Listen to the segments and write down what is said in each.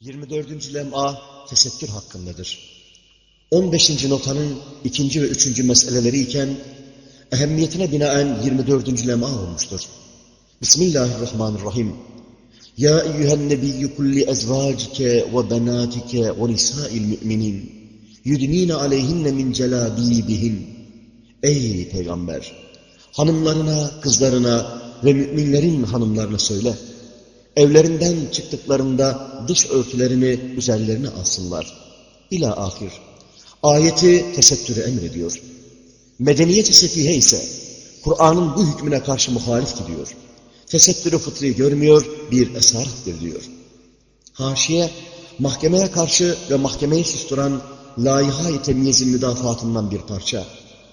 24. lem'a tesettür hakkındadır. 15. notanın ikinci ve üçüncü meseleleri iken ehemmiyetine binaen 24. lem'a olmuştur. Bismillahirrahmanirrahim. Ya eyyühen nebiyyü kulli ezvacike ve benatike ve nisa'il müminin yudnine aleyhinne min celabibihin. Ey peygamber! Hanımlarına, kızlarına ve müminlerin hanımlarına söyle. Evlerinden çıktıklarında dış örtülerini üzerlerine alsınlar. İla ahir. Ayeti tesettürü emrediyor. Medeniyet-i sefihe ise Kur'an'ın bu hükmüne karşı muhalif gidiyor. Tesettürü fıtri görmüyor, bir esarettir diyor. Haşiye, mahkemeye karşı ve mahkemeyi susturan layihâ-i temyizin müdafaatından bir parça.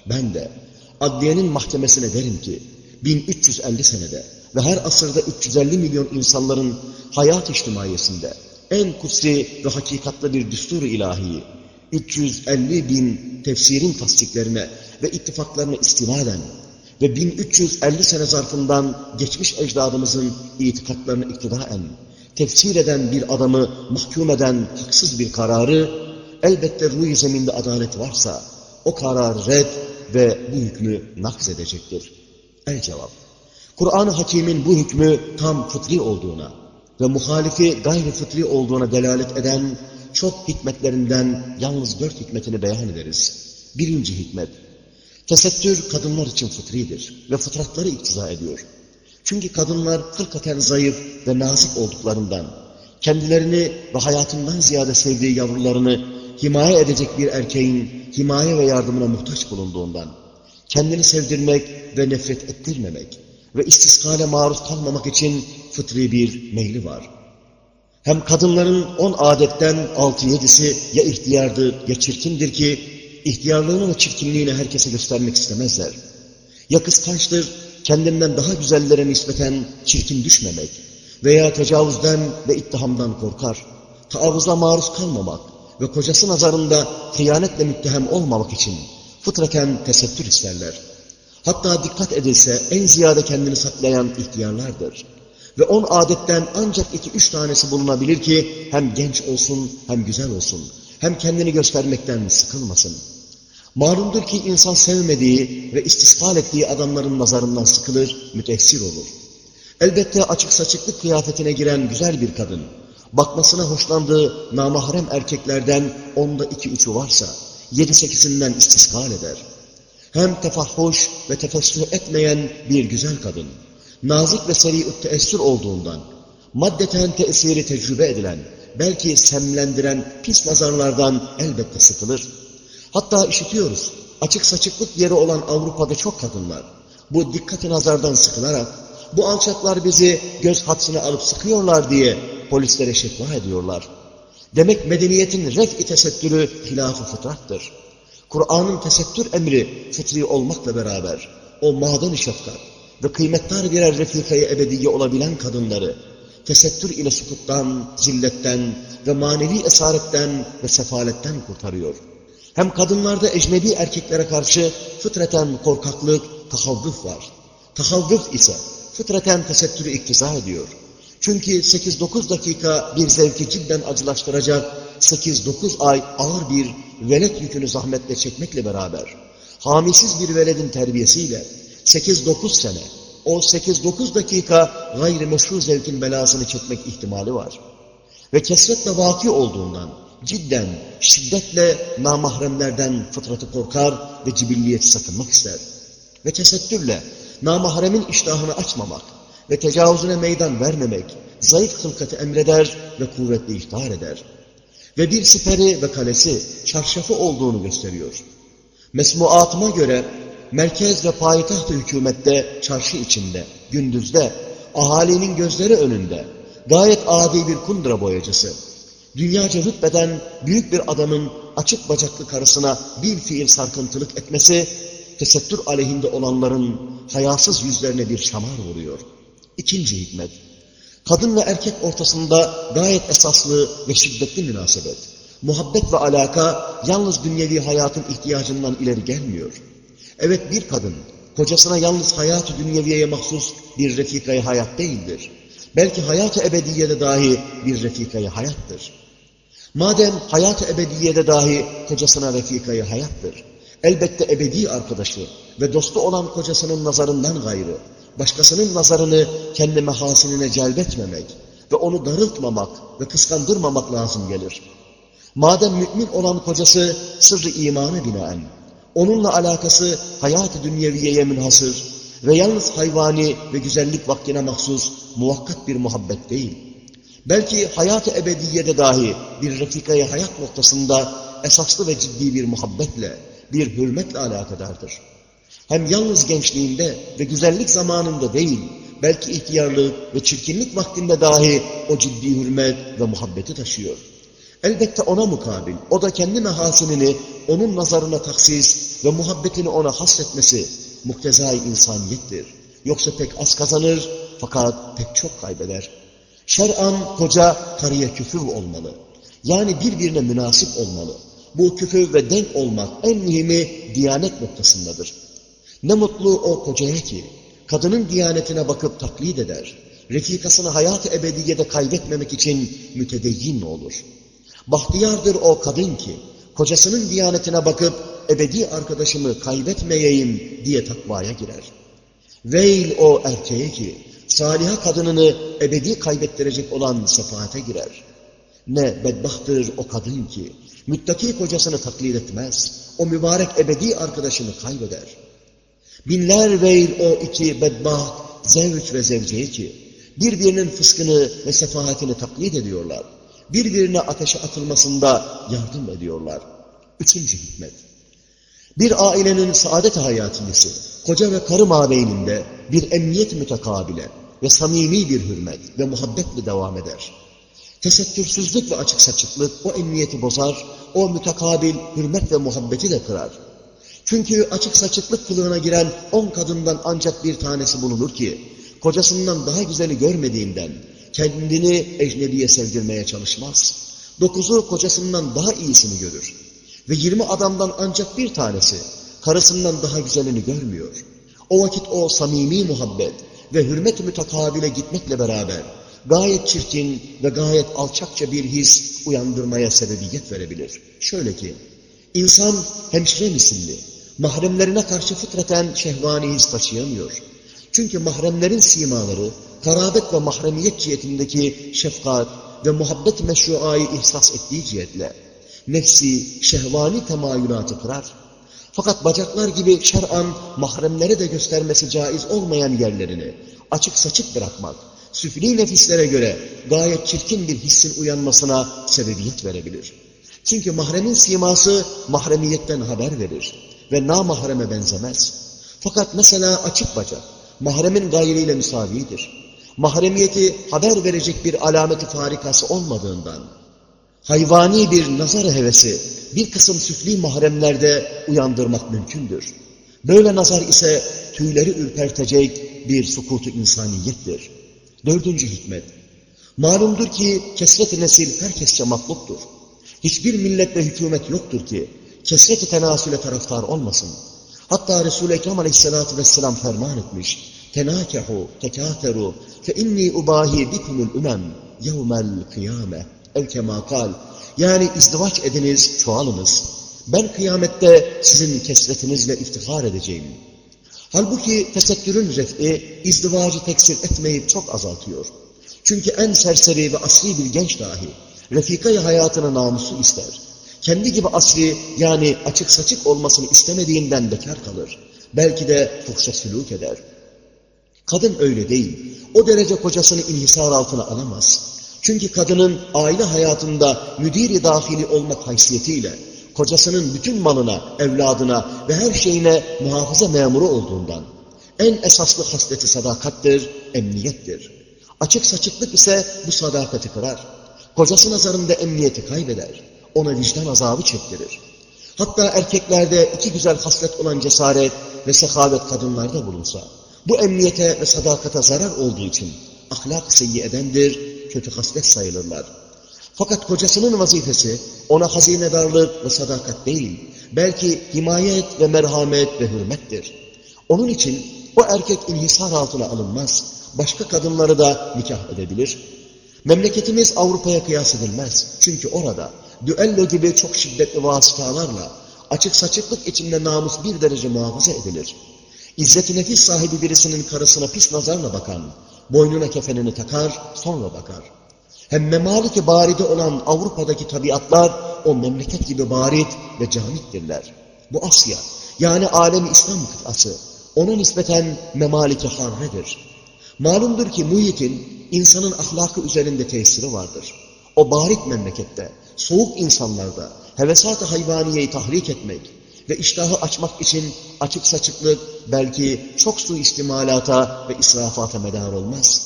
Ben de adliyenin mahkemesine derim ki, 1350 senede ve her asırda 350 milyon insanların hayat içtimaiyesinde en kutsi ve hakikatlı bir düstur ilahi 350 bin tefsirin tasdiklerine ve ittifaklarına istinaden ve 1350 sene zarfından geçmiş ecdadımızın itikatlarına iktidaen tefsir eden bir adamı mahkum eden haksız bir kararı elbette ruh zeminde adalet varsa o karar red ve bu hükmü nakz edecektir. El cevap. Kur'an-ı Hakim'in bu hükmü tam fıtri olduğuna ve muhalifi gayri fıtri olduğuna delalet eden çok hikmetlerinden yalnız dört hikmetini beyan ederiz. Birinci hikmet, tesettür kadınlar için fıtridir ve fıtratları iktiza ediyor. Çünkü kadınlar fırkaten zayıf ve nazik olduklarından, kendilerini ve hayatından ziyade sevdiği yavrularını himaye edecek bir erkeğin himaye ve yardımına muhtaç bulunduğundan, kendini sevdirmek ve nefret ettirmemek, ve istiskale maruz kalmamak için fıtri bir meyli var. Hem kadınların on adetten altı yedisi ya ihtiyardır ya çirkindir ki ihtiyarlığını ve çirkinliğini herkese göstermek istemezler. Ya kıskançtır kendinden daha güzellere nispeten çirkin düşmemek veya tecavüzden ve ittihamdan korkar. Taavvuza maruz kalmamak ve kocası nazarında hıyanetle müttehem olmamak için fıtraten tesettür isterler. Hatta dikkat edilse en ziyade kendini saklayan ihtiyarlardır. Ve on adetten ancak iki üç tanesi bulunabilir ki hem genç olsun hem güzel olsun. Hem kendini göstermekten sıkılmasın. Malumdur ki insan sevmediği ve istisfal ettiği adamların nazarından sıkılır, müteessir olur. Elbette açık saçıklık kıyafetine giren güzel bir kadın, bakmasına hoşlandığı namahrem erkeklerden onda iki üçü varsa, yedi sekisinden istiskal eder hem tefahhuş ve tefessür etmeyen bir güzel kadın, nazik ve seri teessür olduğundan, maddeten tesiri tecrübe edilen, belki semlendiren pis nazarlardan elbette sıkılır. Hatta işitiyoruz, açık saçıklık yeri olan Avrupa'da çok kadınlar, bu dikkati nazardan sıkılarak, bu alçaklar bizi göz hatsına alıp sıkıyorlar diye polislere şekva ediyorlar. Demek medeniyetin ref-i tesettürü hilaf-ı fıtrattır. Kur'an'ın tesettür emri fıtri olmakla beraber o maden-i şefkat ve kıymetli birer refikayı ebediye olabilen kadınları tesettür ile sukuttan, zilletten ve manevi esaretten ve sefaletten kurtarıyor. Hem kadınlarda ecnebi erkeklere karşı fıtraten korkaklık, tahavvuf var. Tahavvuf ise fıtraten tesettürü iktiza ediyor. Çünkü 8-9 dakika bir zevki cidden acılaştıracak 8-9 ay ağır bir velet yükünü zahmetle çekmekle beraber hamisiz bir veledin terbiyesiyle 8-9 sene o 8-9 dakika gayri meşru zevkin belasını çekmek ihtimali var. Ve kesretle vaki olduğundan cidden şiddetle namahremlerden fıtratı korkar ve cibilliyeti sakınmak ister. Ve tesettürle namahremin iştahını açmamak ve tecavüzüne meydan vermemek zayıf hılkatı emreder ve kuvvetli ihtihar eder ve bir siperi ve kalesi çarşafı olduğunu gösteriyor. Mesmuatıma göre merkez ve payitaht hükümette çarşı içinde, gündüzde, ahalinin gözleri önünde gayet adi bir kundura boyacısı, dünyaca rütbeden büyük bir adamın açık bacaklı karısına bir fiil sarkıntılık etmesi, tesettür aleyhinde olanların hayasız yüzlerine bir şamar vuruyor. İkinci hikmet, kadın ve erkek ortasında gayet esaslı ve şiddetli münasebet. Muhabbet ve alaka yalnız dünyevi hayatın ihtiyacından ileri gelmiyor. Evet bir kadın, kocasına yalnız hayatı dünyeviyeye mahsus bir refikayı hayat değildir. Belki hayat-ı ebediyede dahi bir refikayı hayattır. Madem hayat-ı ebediyede dahi kocasına refikayı hayattır, elbette ebedi arkadaşı ve dostu olan kocasının nazarından gayrı, başkasının nazarını kendi mehasinine celbetmemek ve onu darıltmamak ve kıskandırmamak lazım gelir. Madem mümin olan kocası sırrı imanı binaen, onunla alakası hayat-ı dünyeviyeye münhasır ve yalnız hayvani ve güzellik vaktine mahsus muvakkat bir muhabbet değil. Belki hayat-ı ebediyede dahi bir refikayı hayat noktasında esaslı ve ciddi bir muhabbetle, bir hürmetle alakadardır. Hem yalnız gençliğinde ve güzellik zamanında değil, belki ihtiyarlık ve çirkinlik vaktinde dahi o ciddi hürmet ve muhabbeti taşıyor. Elbette ona mukabil, o da kendi mehasinini onun nazarına taksis ve muhabbetini ona hasretmesi muktezai insaniyettir. Yoksa pek az kazanır fakat pek çok kaybeder. Şer'an koca karıya küfür olmalı. Yani birbirine münasip olmalı. Bu küfür ve denk olmak en mühimi diyanet noktasındadır. Ne mutlu o kocaya ki, kadının diyanetine bakıp taklit eder. Refikasını hayat-ı ebediyede kaybetmemek için mütedeyyin olur. Bahtiyardır o kadın ki, kocasının diyanetine bakıp ebedi arkadaşımı kaybetmeyeyim diye takvaya girer. Veil o erkeğe ki, saliha kadınını ebedi kaybettirecek olan sefaate girer. Ne bedbahtır o kadın ki, müttaki kocasını taklit etmez, o mübarek ebedi arkadaşını kaybeder. Binler veil o iki bedbaht zevç ve zevceye ki, birbirinin fıskını ve sefahatini taklit ediyorlar. Birbirine ateşe atılmasında yardım ediyorlar. Üçüncü hikmet. Bir ailenin saadet hayatiyesi, koca ve karı mabeyninde bir emniyet mütekabile ve samimi bir hürmet ve muhabbetle devam eder. Tesettürsüzlük ve açık saçıklık o emniyeti bozar, o mütekabil hürmet ve muhabbeti de kırar. Çünkü açık saçıklık kılığına giren on kadından ancak bir tanesi bulunur ki, kocasından daha güzeli görmediğinden kendini ecnebiye sevdirmeye çalışmaz. Dokuzu kocasından daha iyisini görür. Ve yirmi adamdan ancak bir tanesi karısından daha güzelini görmüyor. O vakit o samimi muhabbet ve hürmet mütekabile gitmekle beraber gayet çirkin ve gayet alçakça bir his uyandırmaya sebebiyet verebilir. Şöyle ki, insan hemşire misilli, mahremlerine karşı fıtraten şehvani his taşıyamıyor. Çünkü mahremlerin simaları, karabet ve mahremiyet cihetindeki şefkat ve muhabbet meşruayı ihsas ettiği cihetle, nefsi, şehvani temayülatı kırar. Fakat bacaklar gibi şer'an mahremlere de göstermesi caiz olmayan yerlerini açık saçık bırakmak, süfli nefislere göre gayet çirkin bir hissin uyanmasına sebebiyet verebilir. Çünkü mahremin siması mahremiyetten haber verir ve namahreme benzemez. Fakat mesela açık bacak, mahremin gayriyle müsavidir. Mahremiyeti haber verecek bir alameti farikası olmadığından, hayvani bir nazar hevesi bir kısım süfli mahremlerde uyandırmak mümkündür. Böyle nazar ise tüyleri ürpertecek bir sukutu insaniyettir. Dördüncü hikmet. Malumdur ki kesret-i nesil herkesçe matluptur. Hiçbir millet ve hükümet yoktur ki kesret-i tenasüle taraftar olmasın. Hatta Resul-i Ekrem aleyhissalatü vesselam ferman etmiş. Tenâkehu, tekâteru, fe inni ubahi bikumul ümem yevmel kıyame. El kemakal. Yani izdivaç ediniz, çoğalınız. Ben kıyamette sizin kesretinizle iftihar edeceğim. Halbuki tesettürün ref'i izdivacı teksir etmeyip çok azaltıyor. Çünkü en serseri ve asli bir genç dahi refikayı hayatına namusu ister. Kendi gibi asli yani açık saçık olmasını istemediğinden bekar kalır. Belki de fuhşa sülük eder. Kadın öyle değil. O derece kocasını inhisar altına alamaz. Çünkü kadının aile hayatında müdiri dahili olmak haysiyetiyle kocasının bütün malına, evladına ve her şeyine muhafaza memuru olduğundan en esaslı hasleti sadakattir, emniyettir. Açık saçıklık ise bu sadakati kırar. Kocası nazarında emniyeti kaybeder. Ona vicdan azabı çektirir. Hatta erkeklerde iki güzel haslet olan cesaret ve sehavet kadınlarda bulunsa, bu emniyete ve sadakata zarar olduğu için ahlak seyyi edendir, kötü haslet sayılırlar. Fakat kocasının vazifesi ona hazinedarlık ve sadakat değil, belki himayet ve merhamet ve hürmettir. Onun için o erkek inhisar altına alınmaz. Başka kadınları da nikah edebilir. Memleketimiz Avrupa'ya kıyas edilmez. Çünkü orada düello gibi çok şiddetli vasıtalarla açık saçıklık içinde namus bir derece muhafaza edilir. İzzet-i nefis sahibi birisinin karısına pis nazarla bakan, boynuna kefenini takar, sonra bakar. Hem memaliki baride olan Avrupa'daki tabiatlar o memleket gibi barit ve camittirler. Bu Asya, yani alemi İslam kıtası, ona nispeten memaliki harredir. Malumdur ki muhitin insanın ahlakı üzerinde tesiri vardır. O barit memlekette, soğuk insanlarda hevesat-ı hayvaniyeyi tahrik etmek ve iştahı açmak için açık saçıklık belki çok su istimalata ve israfata medar olmaz.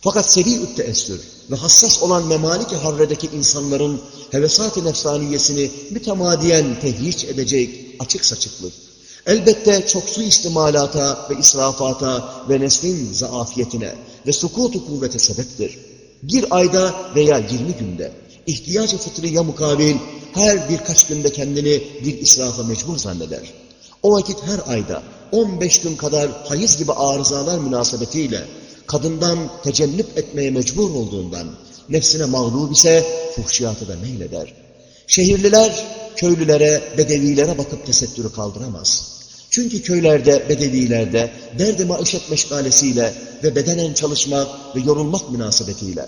Fakat seri teessür ve hassas olan memalik-i harredeki insanların hevesat-ı nefsaniyesini mütemadiyen tehriç edecek açık saçıklık. Elbette çok su istimalata ve israfata ve neslin zaafiyetine ve sukutu kuvvete sebeptir. Bir ayda veya yirmi günde ihtiyacı fıtriye mukabil her birkaç günde kendini bir israfa mecbur zanneder. O vakit her ayda 15 gün kadar hayız gibi arızalar münasebetiyle kadından tecennüp etmeye mecbur olduğundan nefsine mağlup ise fuhşiyatı da meyleder. Şehirliler köylülere, bedevilere bakıp tesettürü kaldıramaz. Çünkü köylerde, bedevilerde derdi maişet meşgalesiyle ve bedenen çalışmak ve yorulmak münasebetiyle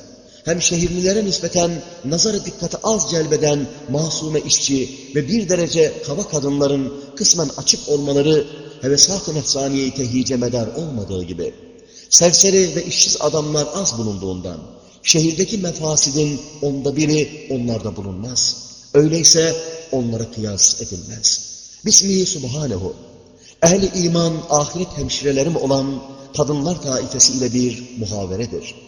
hem şehirlilere nispeten nazarı dikkati az celbeden masume işçi ve bir derece kava kadınların kısmen açık olmaları hevesat-ı nefsaniyeyi tehyice medar olmadığı gibi serseri ve işsiz adamlar az bulunduğundan şehirdeki mefasidin onda biri onlarda bulunmaz. Öyleyse onlara kıyas edilmez. Bismihi subhanehu. Ehli iman, ahiret hemşirelerim olan kadınlar taifesi ile bir muhaveredir.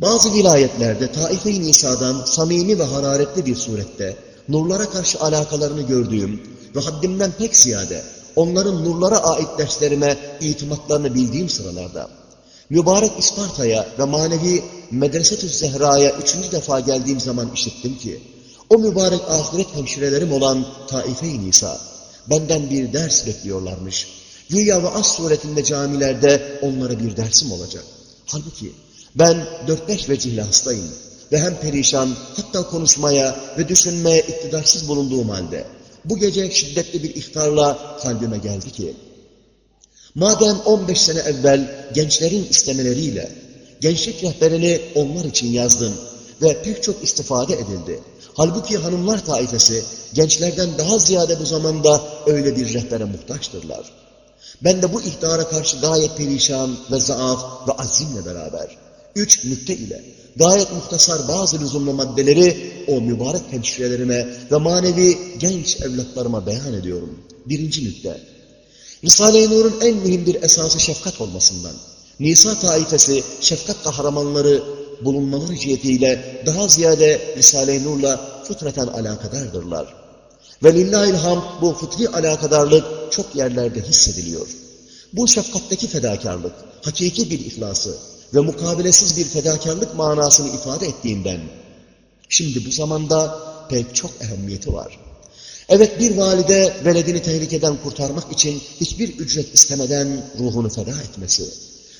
Bazı vilayetlerde Taife-i Nisa'dan samimi ve hararetli bir surette nurlara karşı alakalarını gördüğüm ve haddimden pek ziyade onların nurlara ait derslerime itimatlarını bildiğim sıralarda mübarek İsparta'ya ve manevi Medreset-ü Zehra'ya üçüncü defa geldiğim zaman işittim ki o mübarek ahiret hemşirelerim olan Taife-i Nisa benden bir ders bekliyorlarmış. Güya ve az suretinde camilerde onlara bir dersim olacak. Halbuki ben dört beş vecihle hastayım ve hem perişan hatta konuşmaya ve düşünmeye iktidarsız bulunduğum halde bu gece şiddetli bir iftarla kalbime geldi ki madem 15 sene evvel gençlerin istemeleriyle gençlik rehberini onlar için yazdım ve pek çok istifade edildi. Halbuki hanımlar taifesi gençlerden daha ziyade bu zamanda öyle bir rehbere muhtaçtırlar. Ben de bu ihtara karşı gayet perişan ve zaaf ve azimle beraber üç nükte ile gayet muhtasar bazı lüzumlu maddeleri o mübarek hemşirelerime ve manevi genç evlatlarıma beyan ediyorum. Birinci nükte. Risale-i Nur'un en mühim bir esası şefkat olmasından, Nisa taifesi şefkat kahramanları bulunmaları cihetiyle daha ziyade Risale-i Nur'la fıtraten alakadardırlar. Ve lillahilham bu fıtri alakadarlık çok yerlerde hissediliyor. Bu şefkatteki fedakarlık, hakiki bir ihlası, ve mukabilesiz bir fedakarlık manasını ifade ettiğinden, şimdi bu zamanda pek çok ehemmiyeti var. Evet bir valide veledini tehlikeden kurtarmak için hiçbir ücret istemeden ruhunu feda etmesi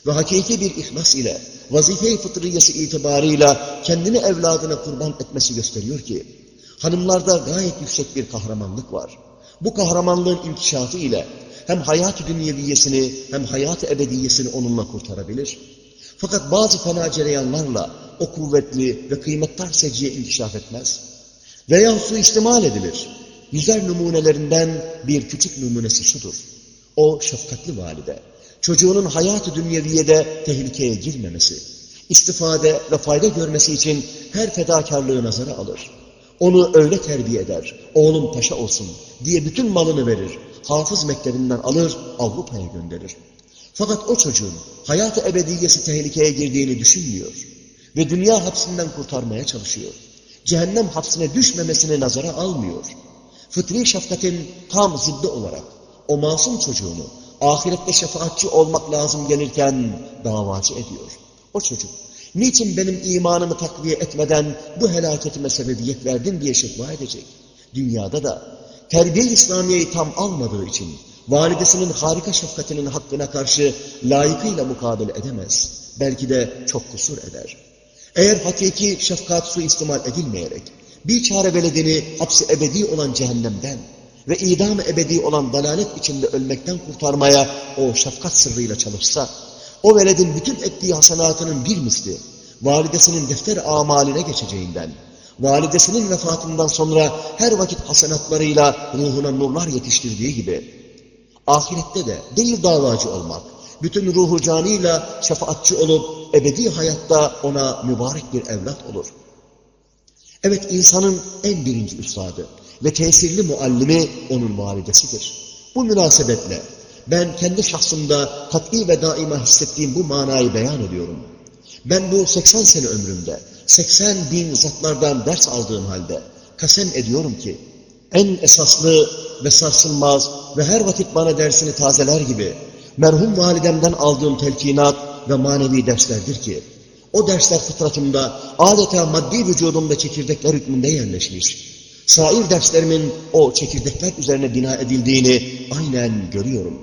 ve hakiki bir ihlas ile vazife-i fıtriyesi itibarıyla kendini evladına kurban etmesi gösteriyor ki, hanımlarda gayet yüksek bir kahramanlık var. Bu kahramanlığın inkişafı ile hem hayat-ı dünyeviyesini hem hayat-ı ebediyesini onunla kurtarabilir. Fakat bazı fena cereyanlarla o kuvvetli ve kıymetli seciye inkişaf etmez. Veya su istimal edilir. Güzel numunelerinden bir küçük numunesi şudur. O şefkatli valide, çocuğunun hayatı dünyeviyede tehlikeye girmemesi, istifade ve fayda görmesi için her fedakarlığı nazara alır. Onu öyle terbiye eder, oğlum paşa olsun diye bütün malını verir, hafız mektebinden alır, Avrupa'ya gönderir. Fakat o çocuğun hayatı ebediyesi tehlikeye girdiğini düşünmüyor ve dünya hapsinden kurtarmaya çalışıyor. Cehennem hapsine düşmemesini nazara almıyor. Fıtri şefkatin tam ziddi olarak o masum çocuğunu ahirette şefaatçi olmak lazım gelirken davacı ediyor. O çocuk niçin benim imanımı takviye etmeden bu helaketime sebebiyet verdin diye şekva edecek. Dünyada da terbiye İslamiye'yi tam almadığı için validesinin harika şefkatinin hakkına karşı layıkıyla mukabele edemez. Belki de çok kusur eder. Eğer hakiki şefkat suistimal edilmeyerek, bir çare veledini hapsi ebedi olan cehennemden ve idam ebedi olan dalalet içinde ölmekten kurtarmaya o şefkat sırrıyla çalışsa, o veledin bütün ettiği hasenatının bir misli, validesinin defter amaline geçeceğinden, validesinin vefatından sonra her vakit hasenatlarıyla ruhuna nurlar yetiştirdiği gibi, ahirette de değil davacı olmak, bütün ruhu canıyla şefaatçi olup ebedi hayatta ona mübarek bir evlat olur. Evet insanın en birinci üstadı ve tesirli muallimi onun validesidir. Bu münasebetle ben kendi şahsımda kat'i ve daima hissettiğim bu manayı beyan ediyorum. Ben bu 80 sene ömrümde 80 bin zatlardan ders aldığım halde kasem ediyorum ki en esaslı ve sarsılmaz ve her vakit bana dersini tazeler gibi merhum validemden aldığım telkinat ve manevi derslerdir ki o dersler fıtratımda adeta maddi vücudumda çekirdekler hükmünde yerleşmiş. Sair derslerimin o çekirdekler üzerine bina edildiğini aynen görüyorum.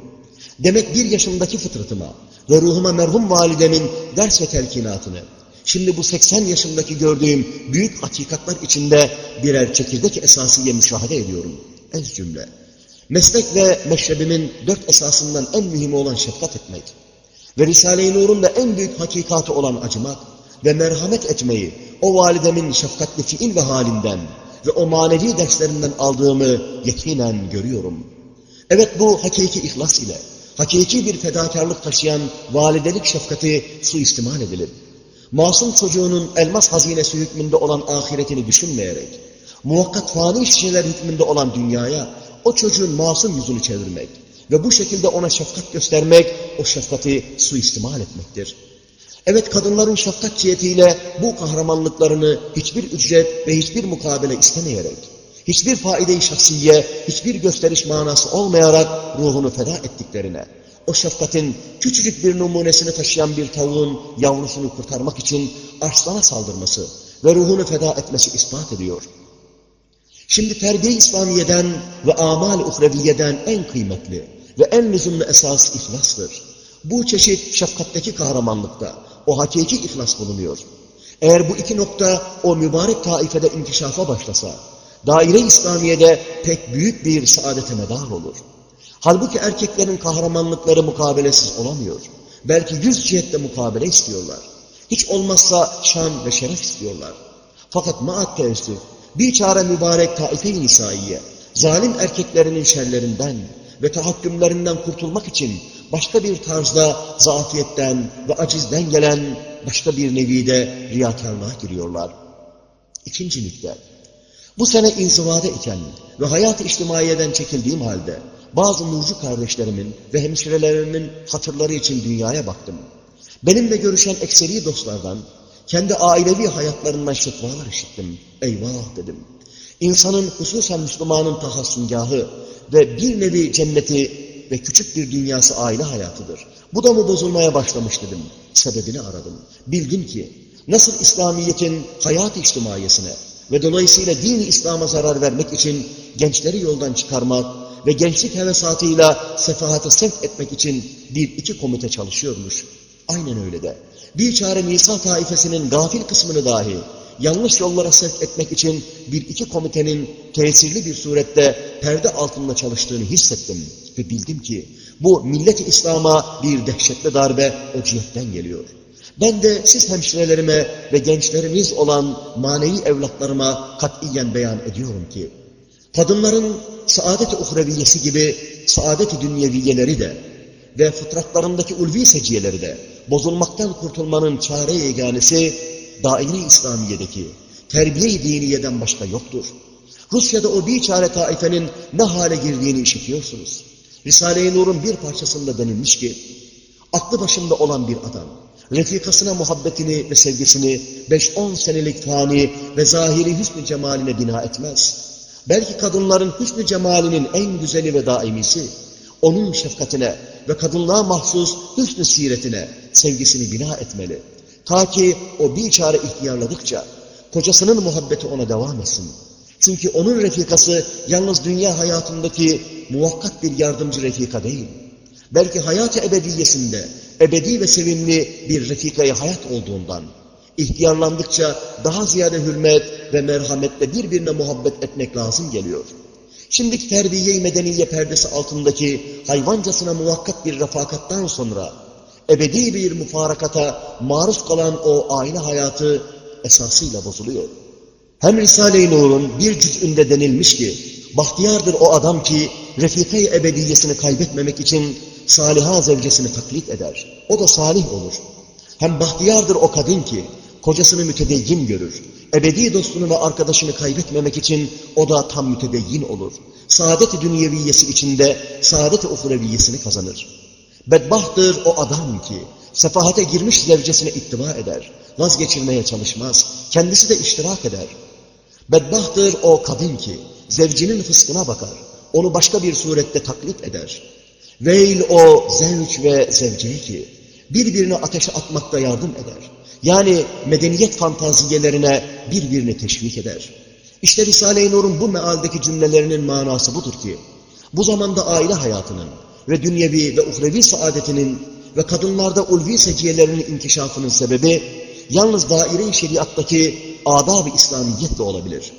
Demek bir yaşımdaki fıtratıma ve ruhuma merhum validemin ders ve telkinatını, şimdi bu 80 yaşındaki gördüğüm büyük hakikatler içinde birer çekirdek esasıya müşahede ediyorum. Ez cümle. Meslek ve meşrebimin dört esasından en mühimi olan şefkat etmek ve Risale-i Nur'un da en büyük hakikati olan acımak ve merhamet etmeyi o validemin şefkatli fiil ve halinden ve o manevi derslerinden aldığımı yakinen görüyorum. Evet bu hakiki ihlas ile, hakiki bir fedakarlık taşıyan validelik şefkati suistimal edilip, masum çocuğunun elmas hazinesi hükmünde olan ahiretini düşünmeyerek, muhakkak fani şişeler hükmünde olan dünyaya o çocuğun masum yüzünü çevirmek ve bu şekilde ona şefkat göstermek, o şefkati suistimal etmektir. Evet kadınların şefkat cihetiyle bu kahramanlıklarını hiçbir ücret ve hiçbir mukabele istemeyerek, hiçbir faide-i şahsiye, hiçbir gösteriş manası olmayarak ruhunu feda ettiklerine, o şefkatin küçücük bir numunesini taşıyan bir tavuğun yavrusunu kurtarmak için arslana saldırması ve ruhunu feda etmesi ispat ediyor. Şimdi terbiye İslamiye'den ve amal uhreviyeden en kıymetli ve en lüzumlu esas ihlastır. Bu çeşit şefkatteki kahramanlıkta o hakiki ihlas bulunuyor. Eğer bu iki nokta o mübarek taifede inkişafa başlasa, daire İslamiye'de pek büyük bir saadete medar olur. Halbuki erkeklerin kahramanlıkları mukabelesiz olamıyor. Belki yüz cihette mukabele istiyorlar. Hiç olmazsa şan ve şeref istiyorlar. Fakat maat teessüf, bir çare mübarek taife-i nisaiye, zalim erkeklerinin şerlerinden ve tahakkümlerinden kurtulmak için başka bir tarzda zafiyetten ve acizden gelen başka bir nevide riyakarlığa giriyorlar. İkinci nükle. Bu sene inzivada iken ve hayat-ı içtimaiyeden çekildiğim halde bazı nurcu kardeşlerimin ve hemşirelerimin hatırları için dünyaya baktım. Benimle görüşen ekseri dostlardan kendi ailevi hayatlarından şekvalar işittim. Eyvah dedim. İnsanın hususen Müslümanın tahassüngahı ve bir nevi cenneti ve küçük bir dünyası aile hayatıdır. Bu da mı bozulmaya başlamış dedim. Sebebini aradım. Bildim ki nasıl İslamiyet'in hayat-ı içtimaiyesine ve dolayısıyla dini İslam'a zarar vermek için gençleri yoldan çıkarmak ve gençlik hevesatıyla sefahatı sevk etmek için bir iki komite çalışıyormuş. Aynen öyle de. Bir çare Nisa taifesinin gafil kısmını dahi yanlış yollara sevk etmek için bir iki komitenin tesirli bir surette perde altında çalıştığını hissettim ve bildim ki bu millet-i İslam'a bir dehşetli darbe o cihetten geliyor. Ben de siz hemşirelerime ve gençleriniz olan manevi evlatlarıma katiyen beyan ediyorum ki, kadınların saadet-i uhreviyesi gibi saadet-i dünyeviyeleri de ve fıtratlarındaki ulvi seciyeleri de bozulmaktan kurtulmanın çare yeganesi daire-i İslamiye'deki terbiye-i diniyeden başka yoktur. Rusya'da o bir çare taifenin ne hale girdiğini işitiyorsunuz. Risale-i Nur'un bir parçasında denilmiş ki, aklı başında olan bir adam, refikasına muhabbetini ve sevgisini 5-10 senelik fani ve zahiri hüsnü cemaline bina etmez. Belki kadınların hüsnü cemalinin en güzeli ve daimisi, onun şefkatine ve kadınlığa mahsus hüsnü siretine sevgisini bina etmeli. Ta ki o bir çare ihtiyarladıkça kocasının muhabbeti ona devam etsin. Çünkü onun refikası yalnız dünya hayatındaki muvakkat bir yardımcı refika değil. Belki hayat-ı ebediyesinde ebedi ve sevimli bir refikayı hayat olduğundan, ihtiyarlandıkça daha ziyade hürmet ve merhametle birbirine muhabbet etmek lazım geliyor. Şimdiki terbiye-i medeniye perdesi altındaki hayvancasına muvakkat bir refakattan sonra ebedi bir mufarakata maruz kalan o aile hayatı esasıyla bozuluyor. Hem Risale-i Nur'un bir cüz'ünde denilmiş ki, bahtiyardır o adam ki refika-i ebediyesini kaybetmemek için saliha zevcesini taklit eder. O da salih olur. Hem bahtiyardır o kadın ki kocasını mütedeyyin görür. Ebedi dostunu ve arkadaşını kaybetmemek için o da tam mütedeyyin olur. Saadet-i dünyeviyesi içinde saadet-i uhreviyesini kazanır. Bedbahtır o adam ki sefahate girmiş zevcesine ittiba eder. Vazgeçirmeye çalışmaz. Kendisi de iştirak eder. Bedbahtır o kadın ki zevcinin fıskına bakar. Onu başka bir surette taklit eder. Veil o zevç ve zevceyi ki birbirini ateşe atmakta yardım eder. Yani medeniyet fantaziyelerine birbirini teşvik eder. İşte Risale-i Nur'un bu mealdeki cümlelerinin manası budur ki, bu zamanda aile hayatının ve dünyevi ve uhrevi saadetinin ve kadınlarda ulvi seciyelerinin inkişafının sebebi, yalnız daire-i şeriattaki adab-ı İslamiyet de olabilir.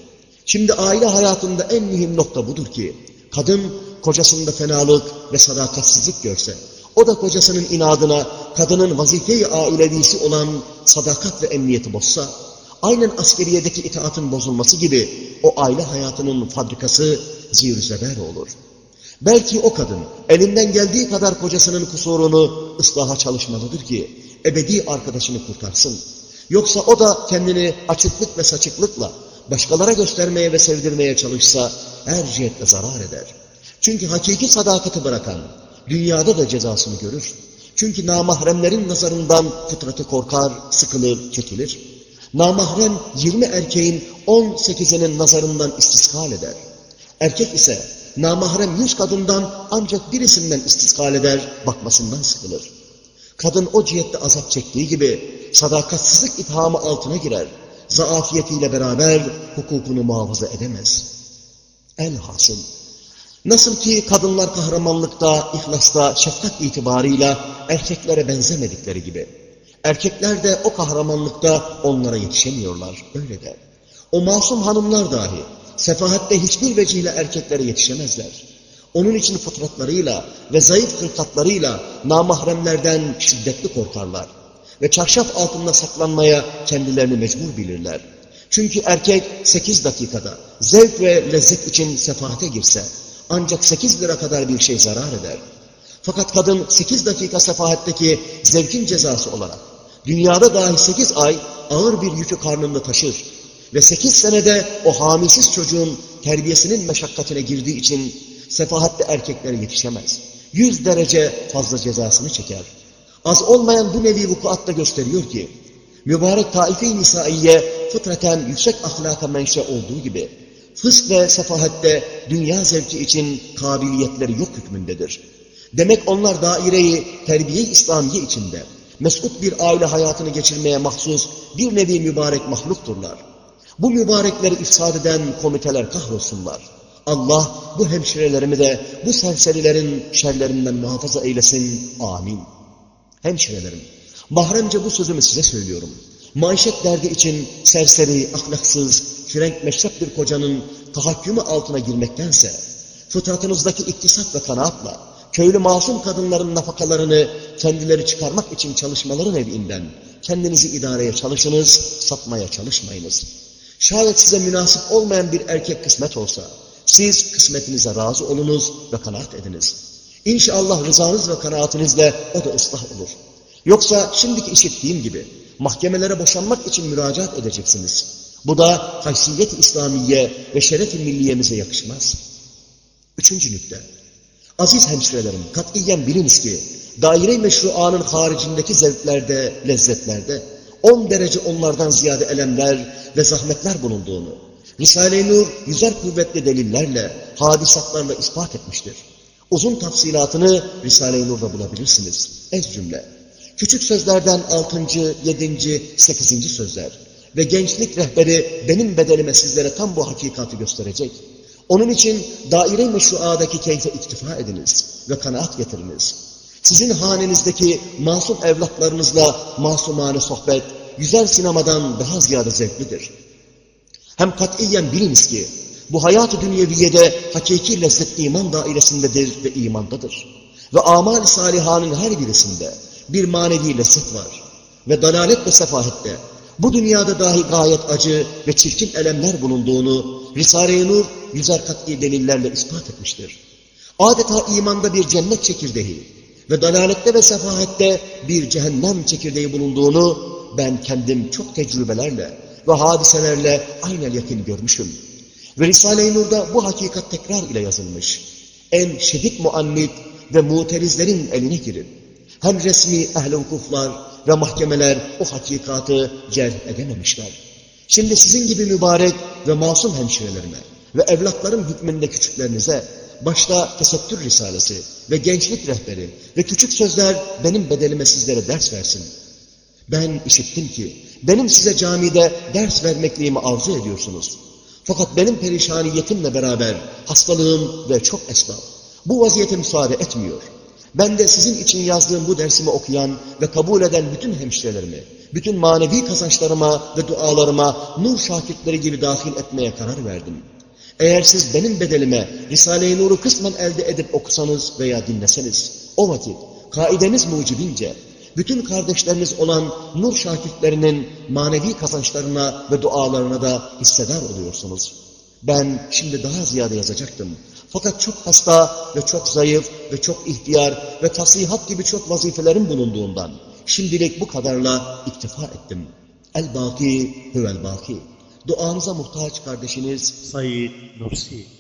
Şimdi aile hayatında en mühim nokta budur ki, kadın kocasında fenalık ve sadakatsizlik görse, o da kocasının inadına kadının vazife-i ailevisi olan sadakat ve emniyeti bozsa, aynen askeriyedeki itaatın bozulması gibi o aile hayatının fabrikası zir olur. Belki o kadın elinden geldiği kadar kocasının kusurunu ıslaha çalışmalıdır ki ebedi arkadaşını kurtarsın. Yoksa o da kendini açıklık ve saçıklıkla başkalara göstermeye ve sevdirmeye çalışsa her cihetle zarar eder. Çünkü hakiki sadakati bırakan dünyada da cezasını görür. Çünkü namahremlerin nazarından fıtratı korkar, sıkılır, çekilir. Namahrem 20 erkeğin 18'inin nazarından istiskal eder. Erkek ise namahrem 100 kadından ancak birisinden istiskal eder, bakmasından sıkılır. Kadın o cihette azap çektiği gibi sadakatsizlik ithamı altına girer. Zaafiyetiyle beraber hukukunu muhafaza edemez. Elhasıl Nasıl ki kadınlar kahramanlıkta, ihlasta, şefkat itibarıyla erkeklere benzemedikleri gibi. Erkekler de o kahramanlıkta onlara yetişemiyorlar. Öyle de. O masum hanımlar dahi sefahatte hiçbir vecihle erkeklere yetişemezler. Onun için fıtratlarıyla ve zayıf hırkatlarıyla namahremlerden şiddetli korkarlar. Ve çarşaf altında saklanmaya kendilerini mecbur bilirler. Çünkü erkek sekiz dakikada zevk ve lezzet için sefahate girse, ancak sekiz lira kadar bir şey zarar eder. Fakat kadın sekiz dakika sefahatteki zevkin cezası olarak dünyada dahi sekiz ay ağır bir yükü karnında taşır ve sekiz senede o hamisiz çocuğun terbiyesinin meşakkatine girdiği için sefahatte erkeklere yetişemez. Yüz derece fazla cezasını çeker. Az olmayan bu nevi vukuatta gösteriyor ki, mübarek taife-i nisaiye fıtraten yüksek ahlaka menşe olduğu gibi, fısk ve sefahatte dünya zevki için kabiliyetleri yok hükmündedir. Demek onlar daireyi terbiye İslamiye içinde mesut bir aile hayatını geçirmeye mahsus bir nevi mübarek mahlukturlar. Bu mübarekleri ifsad eden komiteler kahrolsunlar. Allah bu hemşirelerimi de bu serserilerin şerlerinden muhafaza eylesin. Amin. Hemşirelerim, mahremce bu sözümü size söylüyorum. Maişet derdi için serseri, ahlaksız, frenk meşrep bir kocanın tahakkümü altına girmektense, fıtratınızdaki iktisat ve kanaatla, köylü masum kadınların nafakalarını kendileri çıkarmak için çalışmaların evinden, kendinizi idareye çalışınız, satmaya çalışmayınız. Şayet size münasip olmayan bir erkek kısmet olsa, siz kısmetinize razı olunuz ve kanaat ediniz. İnşallah rızanız ve kanaatinizle o da ıslah olur. Yoksa şimdiki işittiğim gibi mahkemelere boşanmak için müracaat edeceksiniz. Bu da haysiyet-i İslamiye ve şeref-i milliyemize yakışmaz. Üçüncü nükte. Aziz hemşirelerim, katiyen biliniz ki, daire-i meşruanın haricindeki zevklerde, lezzetlerde, on derece onlardan ziyade elemler ve zahmetler bulunduğunu, Risale-i Nur yüzer kuvvetli delillerle, hadisatlarla ispat etmiştir. Uzun tafsilatını Risale-i Nur'da bulabilirsiniz. Ez cümle. Küçük sözlerden altıncı, yedinci, sekizinci sözler Ve gençlik rehberi benim bedelime sizlere tam bu hakikati gösterecek. Onun için daire-i meşruadaki keyfe iktifa ediniz ve kanaat getiriniz. Sizin hanenizdeki masum evlatlarınızla masumane sohbet, güzel sinemadan daha ziyade zevklidir. Hem katiyen biliniz ki, bu hayat-ı dünyeviyede hakiki lezzet iman dairesindedir ve imandadır. Ve amal-i salihanın her birisinde bir manevi lezzet var. Ve dalalet ve sefahette bu dünyada dahi gayet acı ve çirkin elemler bulunduğunu Risale-i Nur yüzer kat'i delillerle ispat etmiştir. Adeta imanda bir cennet çekirdeği ve dalalette ve sefahette bir cehennem çekirdeği bulunduğunu ben kendim çok tecrübelerle ve hadiselerle aynel yakın görmüşüm. Ve Risale-i Nur'da bu hakikat tekrar ile yazılmış. En şiddet muannit ve muterizlerin eline girip hem resmi ehl-i ve mahkemeler o hakikatı cerh edememişler. Şimdi sizin gibi mübarek ve masum hemşirelerime ve evlatların hükmünde küçüklerinize başta tesettür risalesi ve gençlik rehberi ve küçük sözler benim bedelime sizlere ders versin. Ben işittim ki benim size camide ders vermekliğimi arzu ediyorsunuz. Fakat benim perişaniyetimle beraber hastalığım ve çok esbab bu vaziyete müsaade etmiyor. Ben de sizin için yazdığım bu dersimi okuyan ve kabul eden bütün hemşirelerimi, bütün manevi kazançlarıma ve dualarıma nur şakirtleri gibi dahil etmeye karar verdim. Eğer siz benim bedelime Risale-i Nur'u kısmen elde edip okusanız veya dinleseniz, o vakit kaidemiz mucibince bütün kardeşleriniz olan nur şakirtlerinin manevi kazançlarına ve dualarına da hissedar oluyorsunuz. Ben şimdi daha ziyade yazacaktım. Fakat çok hasta ve çok zayıf ve çok ihtiyar ve tasihat gibi çok vazifelerin bulunduğundan şimdilik bu kadarla iktifa ettim. El-Baki huvel-Baki. Duanıza muhtaç kardeşiniz Said Nursi